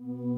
Mm-hmm.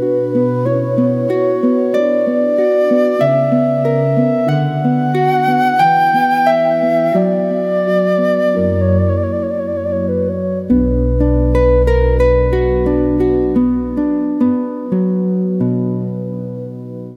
Música